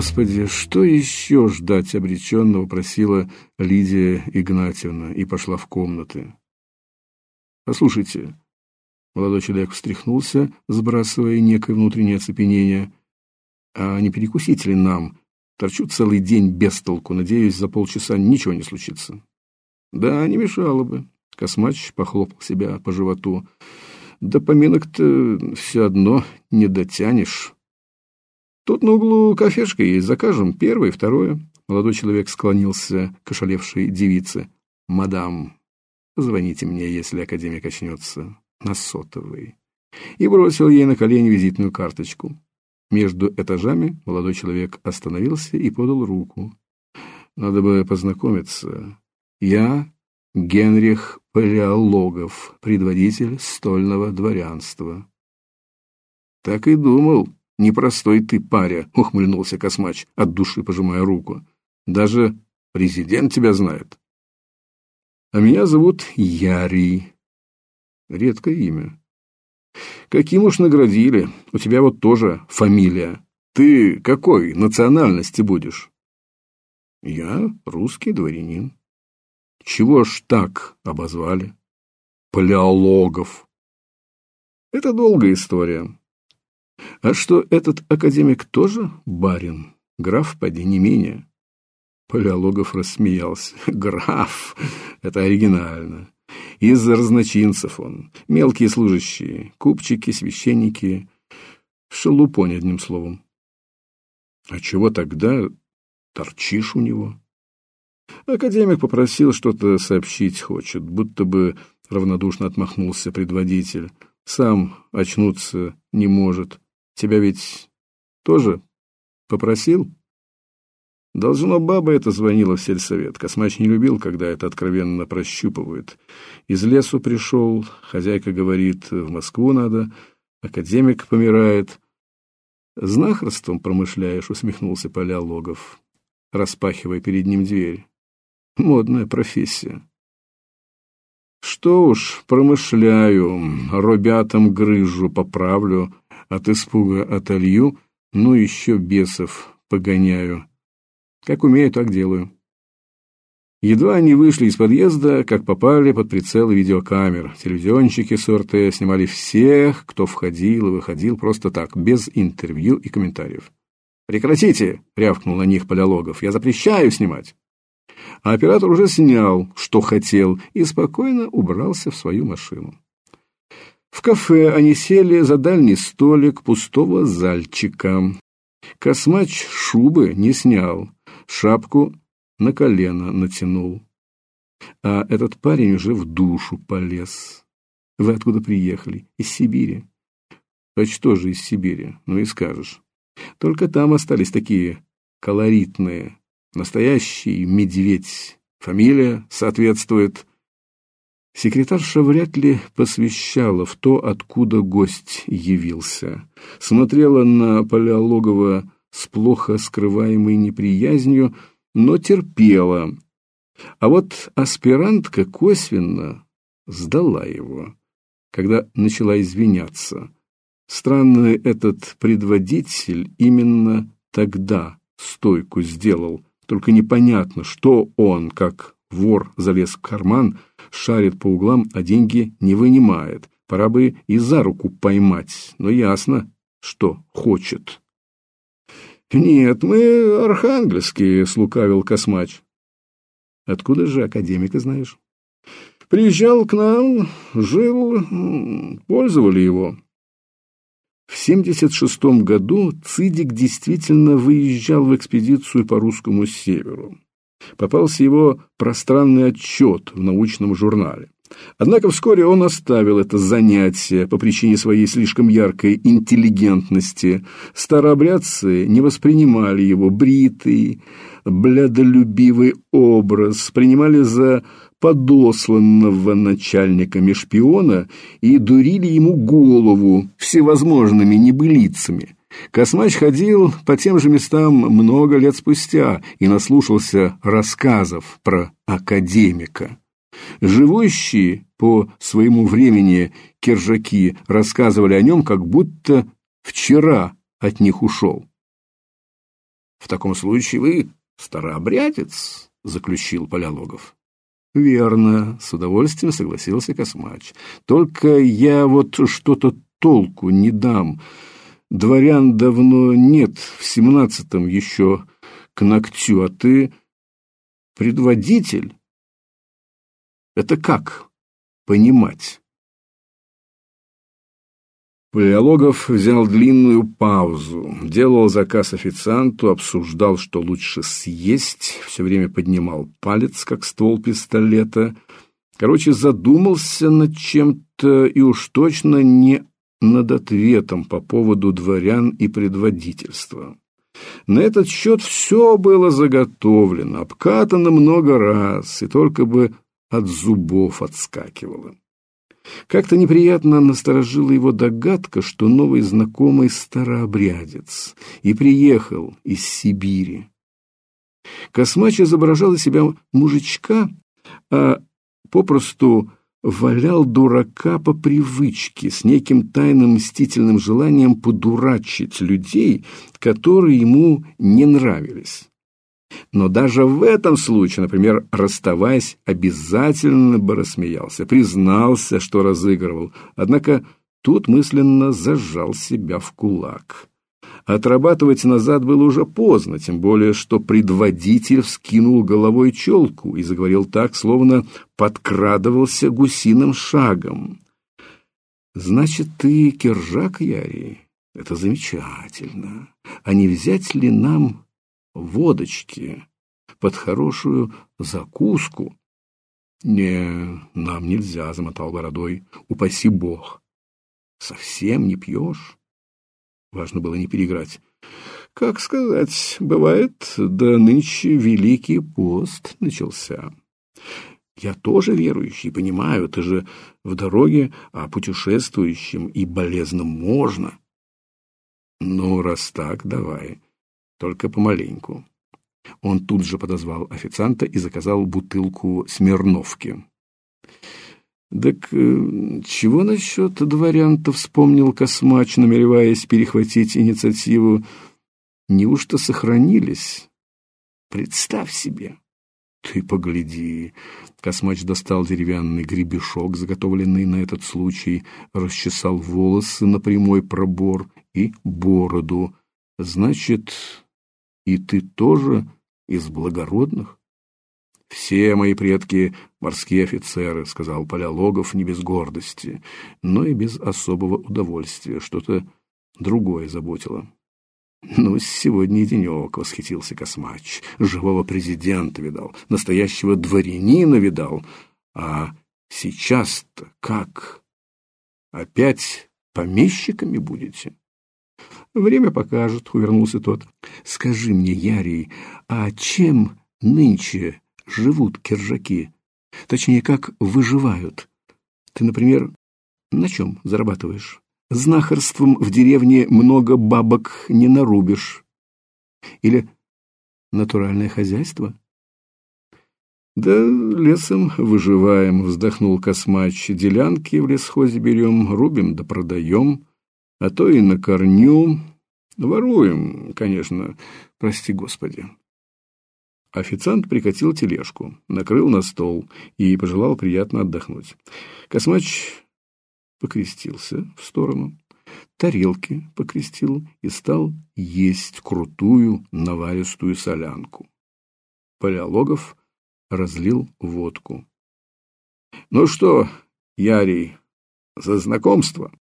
Господи, что еще ждать обреченного, просила Лидия Игнатьевна и пошла в комнаты. Послушайте, молодой человек встряхнулся, сбрасывая некое внутреннее оцепенение. А не перекусить ли нам? Торчу целый день без толку, надеюсь, за полчаса ничего не случится. Да, не мешало бы. Космач похлопал себя по животу. Да поминок-то все одно не дотянешь. Тут на углу кафешка есть, закажем первое, второе. Молодой человек склонился к ошалевшей девице. Мадам, позвоните мне, если академик очнется, на сотовый. И бросил ей на колени визитную карточку. Между этажами молодой человек остановился и подал руку. Надо бы познакомиться. Я Генрих Палеологов, предводитель стольного дворянства. Так и думал, непростой ты паря, ухмыльнулся Космач, от души пожимая руку. Даже президент тебя знает. А меня зовут Ярий. Редкое имя. Каким уж наградили. У тебя вот тоже фамилия. Ты какой национальности будешь? Я русский дворянин. Чего ж так обозвали? Палеологов. Это долгая история. А что этот академик тоже барин? Граф, поди не менее. Палеологов рассмеялся. Граф, это оригинально. Из разночинцев он. Мелкие служащие, купчики, священники. Шелупонь, одним словом. А чего тогда торчишь у него? Академик попросил что-то сообщить хочет, будто бы равнодушно отмахнулся предводитель. Сам очнуться не может. Тебя ведь тоже попросил? Должно, баба это звонила в сельсовет. Космач не любил, когда это откровенно прощупывают. Из лесу пришел, хозяйка говорит, в Москву надо, академик помирает. Знахарством промышляешь, усмехнулся Палеологов, распахивая перед ним дверь. Модная профессия. Что уж, промышляю, робятам грыжу поправлю, от испуга отолью, ну еще бесов погоняю. Как умею, так делаю. Едва они вышли из подъезда, как попали под прицел видеокамер. Телевизионщики с ОРТ снимали всех, кто входил и выходил просто так, без интервью и комментариев. «Прекратите!» — рявкнул на них Полялогов. «Я запрещаю снимать!» А оператор уже снял, что хотел, и спокойно убрался в свою машину. В кафе они сели за дальний столик пустого зальчика. Космач шубы не снял, шапку на колено натянул. А этот парень уже в душу полез. Вы откуда приехали? Из Сибири. А что же из Сибири? Ну и скажешь. Только там остались такие колоритные. Настоящий медведь. Фамилия соответствует. Секретарша вряд ли посвящала в то, откуда гость явился. Смотрела на Палеологова с плохо скрываемой неприязнью, но терпела. А вот аспирантка косвенно сдала его, когда начала извиняться. Странный этот предводитель именно тогда стойку сделал, только непонятно, что он, как вор, залез в карман, шарит по углам, а деньги не вынимает. Пора бы и за руку поймать, но ясно, что хочет. «Нет, мы архангельские», — слукавил Космач. «Откуда же академика знаешь?» «Приезжал к нам, жил, пользовали его». В 76 году Цидик действительно выезжал в экспедицию по русскому северу. Попался его пространный отчет в научном журнале. Однако вскоре он оставил это занятие по причине своей слишком яркой интеллигентности. Старообрядцы не воспринимали его бритый, блядолюбивый образ, принимали за подосланного начальниками шпиона и дурили ему голову всевозможными небылицами. Космач ходил по тем же местам много лет спустя и наслушался рассказов про академика. Живущие по своему времени кержаки рассказывали о нем, как будто вчера от них ушел. В таком случае вы старообрядец, заключил Полялогов. Верно, с удовольствием согласился Космач. Только я вот что-то толку не дам. Дворян давно нет, в семнадцатом еще к ногтю, а ты предводитель. Это как понимать? Палеологов взял длинную паузу, делал заказ официанту, обсуждал, что лучше съесть, все время поднимал палец, как ствол пистолета. Короче, задумался над чем-то и уж точно не над ответом по поводу дворян и предводительства. На этот счет все было заготовлено, обкатано много раз, и только бы от зубов отскакивало. Как-то неприятно насторожила его догадка, что новый знакомый старообрядец и приехал из Сибири. Космач изображал из себя мужичка, а попросту валял дурака по привычке, с неким тайным мстительным желанием подурачить людей, которые ему не нравились. Но даже в этом случае, например, расставаясь, обязательно бы рассмеялся, признался, что разыгрывал, однако тут мысленно зажал себя в кулак. Отрабатывать назад было уже поздно, тем более, что предводитель вскинул головой челку и заговорил так, словно подкрадывался гусиным шагом. «Значит, ты киржак, Яри? Это замечательно. А не взять ли нам водочки под хорошую закуску. Не, нам нельзя, замотал бородой. Упаси бог. Совсем не пьешь? Важно было не переиграть. Как сказать, бывает, да нынче великий пост начался. Я тоже верующий, понимаю, ты же в дороге, а путешествующим и болезным можно. Ну, раз так, давай только помаленьку. Он тут же подозвал официанта и заказал бутылку Смирновки. «Так э, чего насчет дворян-то?» — вспомнил Космач, намереваясь перехватить инициативу. «Неужто сохранились? Представь себе!» «Ты погляди!» Космач достал деревянный гребешок, заготовленный на этот случай, расчесал волосы на прямой пробор и бороду. «Значит, и ты тоже из благородных? Все мои предки морские офицеры, сказал Полялогов не без гордости, но и без особого удовольствия, что-то другое заботило. Ну, сегодня и восхитился Космач. Живого президента видал, настоящего дворянина видал. А сейчас-то как? Опять помещиками будете? Время покажет, увернулся тот. Скажи мне, Ярий, а чем нынче живут киржаки? Точнее, как выживают? Ты, например, на чем зарабатываешь? Знахарством в деревне много бабок не нарубишь. Или натуральное хозяйство? Да лесом выживаем, вздохнул Космач. Делянки в лесхозе берем, рубим да продаем а то и на корню. Воруем, конечно, прости господи. Официант прикатил тележку, накрыл на стол и пожелал приятно отдохнуть. Космач покрестился в сторону, тарелки покрестил и стал есть крутую наваристую солянку. Палеологов разлил водку. «Ну что, Ярий, за знакомство?»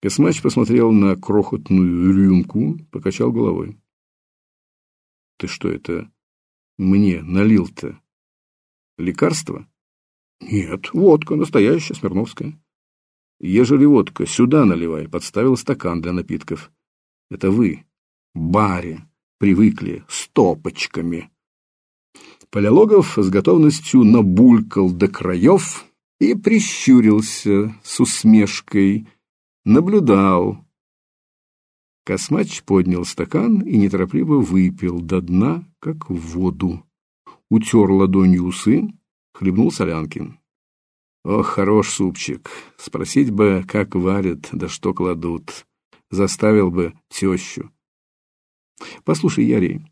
Космач посмотрел на крохотную рюмку, покачал головой. Ты что это мне налил-то? Лекарство? Нет, водка, настоящая, смирновская. Ежели водка, сюда наливай, подставил стакан для напитков. Это вы, баре, привыкли стопочками. Полялогов с готовностью набулькал до краев и прищурился с усмешкой, наблюдал. Космач поднял стакан и неторопливо выпил до дна, как в воду. Утер ладонью усы, хлебнул солянки. Ох, хорош супчик. Спросить бы, как варят, да что кладут. Заставил бы тещу. Послушай, Ярий,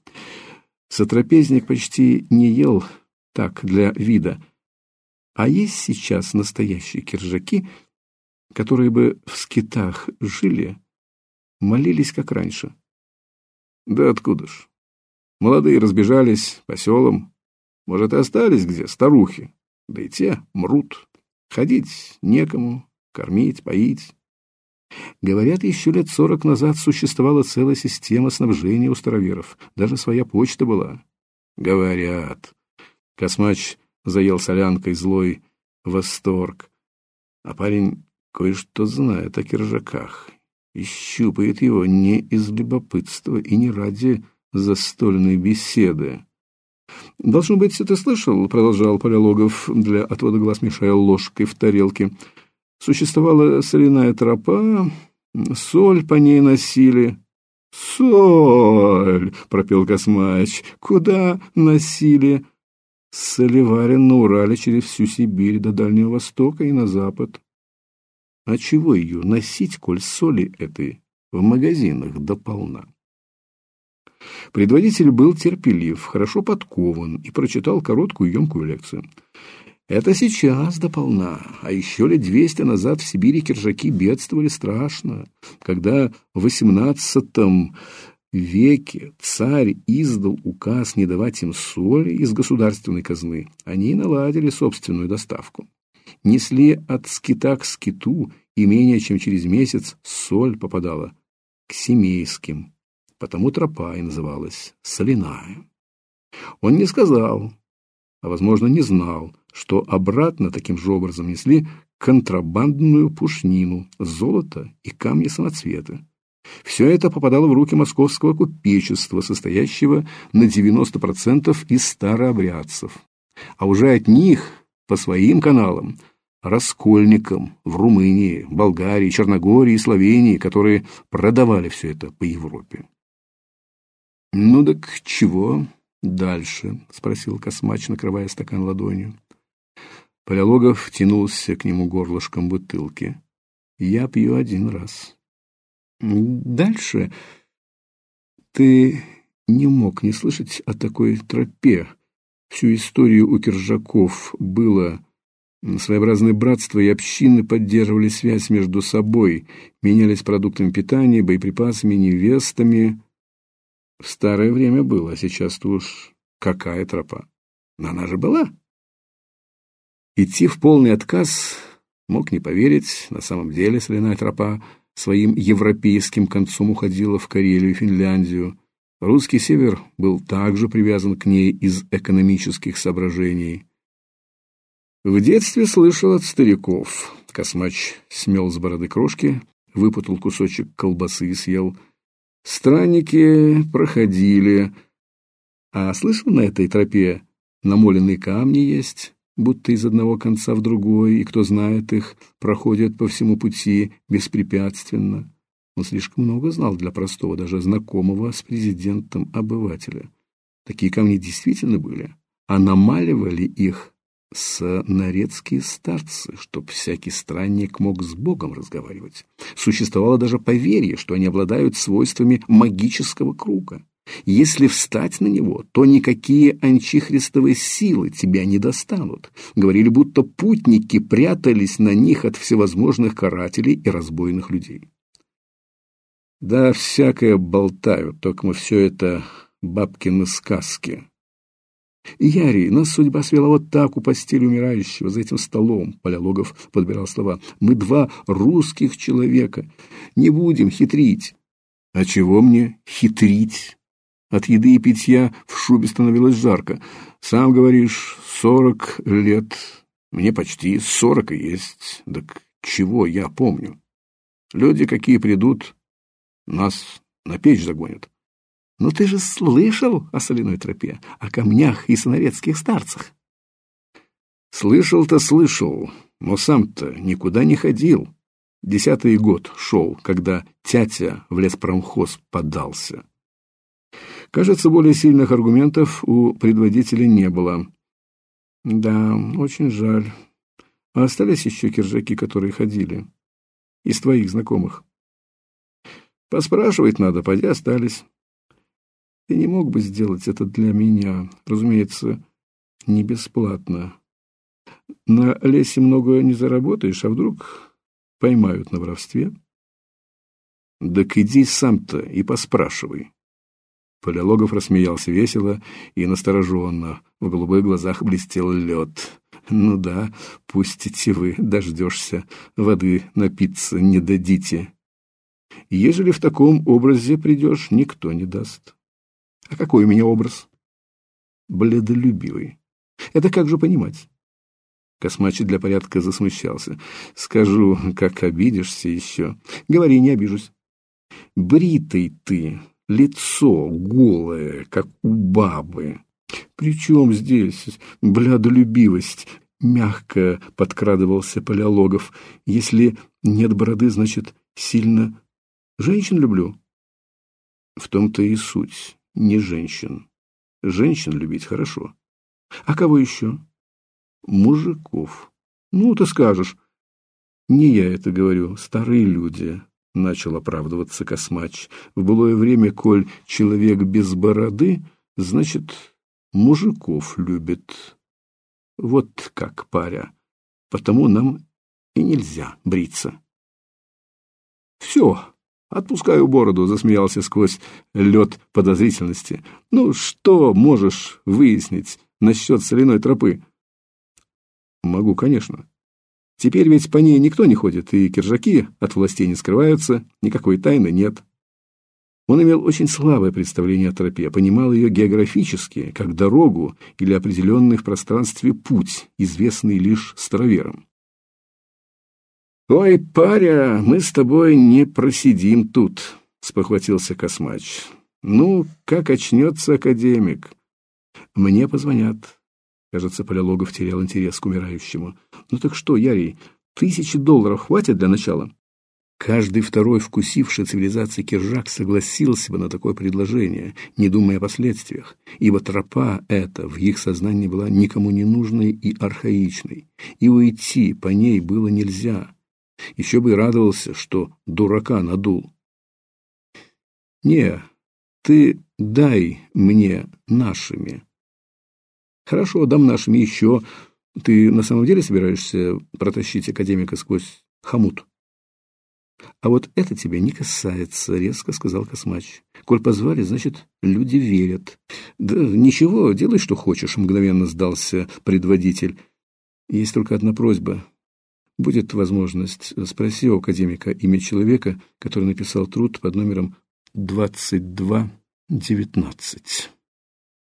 сотрапезник почти не ел так для вида. А есть сейчас настоящие киржаки, которые бы в скитах жили, молились как раньше. Да откуда ж? Молодые разбежались по селам. Может, и остались где старухи. Да и те мрут. Ходить некому, кормить, поить. Говорят, еще лет сорок назад существовала целая система снабжения у староверов. Даже своя почта была. Говорят. Космач заел солянкой злой восторг. А парень кое-что знает о киржаках. Щупает его не из любопытства и не ради застольной беседы. «Должно быть, ты слышал, — продолжал Палеологов, для отвода глаз мешая ложкой в тарелке, — Существовала соляная тропа, соль по ней носили. «Соль!» — пропел Космач. «Куда носили?» Солеварин на Урале через всю Сибирь до Дальнего Востока и на Запад. А чего ее носить, коль соли этой в магазинах дополна? Предводитель был терпелив, хорошо подкован и прочитал короткую емкую лекцию. Это сейчас дополна, а еще лет двести назад в Сибири киржаки бедствовали страшно, когда в XVIII веке царь издал указ не давать им соли из государственной казны. Они наладили собственную доставку. Несли от скита к скиту, и менее чем через месяц соль попадала к семейским, потому тропа и называлась соляная. Он не сказал, а, возможно, не знал, что обратно таким же образом несли контрабандную пушнину, золото и камни-самоцветы. Все это попадало в руки московского купечества, состоящего на 90% из старообрядцев. А уже от них, по своим каналам, раскольникам в Румынии, Болгарии, Черногории и Словении, которые продавали все это по Европе. «Ну так чего дальше?» — спросил Космач, накрывая стакан ладонью. Палеологов тянулся к нему горлышком бутылки. Я пью один раз. Дальше ты не мог не слышать о такой тропе. Всю историю у киржаков было своеобразное братство, и общины поддерживали связь между собой, менялись продуктами питания, боеприпасами, невестами. В старое время было, а сейчас-то уж какая тропа? Но она же была. Идти в полный отказ мог не поверить, на самом деле соляная тропа своим европейским концом уходила в Карелию и Финляндию. Русский север был также привязан к ней из экономических соображений. В детстве слышал от стариков. Космач смел с бороды крошки, выпутал кусочек колбасы и съел. Странники проходили. А слышал на этой тропе намоленные камни есть? будто из одного конца в другой, и кто знает их, проходят по всему пути беспрепятственно. Он слишком много знал для простого, даже знакомого с президентом обывателя. Такие камни действительно были, а намаливали их с нарецкие старцы, чтоб всякий странник мог с Богом разговаривать. Существовало даже поверье, что они обладают свойствами магического круга. Если встать на него, то никакие анчихристовые силы тебя не достанут. Говорили, будто путники прятались на них от всевозможных карателей и разбойных людей. Да, всякое болтают, только мы все это бабкины сказки. Яри, нас судьба свела вот так у постели умирающего, за этим столом, Полялогов подбирал слова. Мы два русских человека, не будем хитрить. А чего мне хитрить? От еды и питья в шубе становилось жарко. Сам говоришь, сорок лет. Мне почти сорок и есть. Так чего я помню? Люди какие придут, нас на печь загонят. Но ты же слышал о соляной тропе, о камнях и сонарецких старцах? Слышал-то слышал, но сам-то никуда не ходил. Десятый год шел, когда тятя в леспромхоз подался. Кажется, более сильных аргументов у предводителя не было. Да, очень жаль. А остались еще киржаки, которые ходили? Из твоих знакомых? Поспрашивать надо, поди остались. Ты не мог бы сделать это для меня, разумеется, не бесплатно. На лесе много не заработаешь, а вдруг поймают на воровстве? Так иди сам-то и поспрашивай. Палеологов рассмеялся весело и настороженно. В голубых глазах блестел лед. Ну да, пустите вы, дождешься, воды напиться не дадите. Ежели в таком образе придешь, никто не даст. А какой у меня образ? Бледолюбивый. Это как же понимать? Космач для порядка засмущался. Скажу, как обидишься еще. Говори, не обижусь. Бритый ты, лицо голое, как у бабы. Причем здесь блядолюбивость? Мягко подкрадывался Палеологов. Если нет бороды, значит, сильно женщин люблю. В том-то и суть, не женщин. Женщин любить хорошо. А кого еще? Мужиков. Ну, ты скажешь. Не я это говорю, старые люди. Начал оправдываться Космач. В былое время, коль человек без бороды, значит, мужиков любит. Вот как, паря. Потому нам и нельзя бриться. Все, отпускаю бороду, засмеялся сквозь лед подозрительности. Ну, что можешь выяснить насчет соляной тропы? Могу, конечно. Теперь ведь по ней никто не ходит, и киржаки от властей не скрываются, никакой тайны нет. Он имел очень слабое представление о тропе, понимал ее географически, как дорогу или определенный в пространстве путь, известный лишь староверам. «Ой, паря, мы с тобой не просидим тут», — спохватился Космач. «Ну, как очнется академик?» «Мне позвонят». Кажется, Полялогов терял интерес к умирающему. «Ну так что, Ярий, тысячи долларов хватит для начала?» Каждый второй вкусивший цивилизации киржак согласился бы на такое предложение, не думая о последствиях, ибо тропа эта в их сознании была никому не нужной и архаичной, и уйти по ней было нельзя. Еще бы радовался, что дурака надул. «Не, ты дай мне нашими». «Хорошо, дам нашими еще. Ты на самом деле собираешься протащить академика сквозь хомут?» А вот это тебя не касается, резко сказал Космач. Коль позвали, значит, люди верят. Да ничего, делай, что хочешь, мгновенно сдался предводитель. Есть только одна просьба. Будет возможность, спроси у академика имя человека, который написал труд под номером 2219.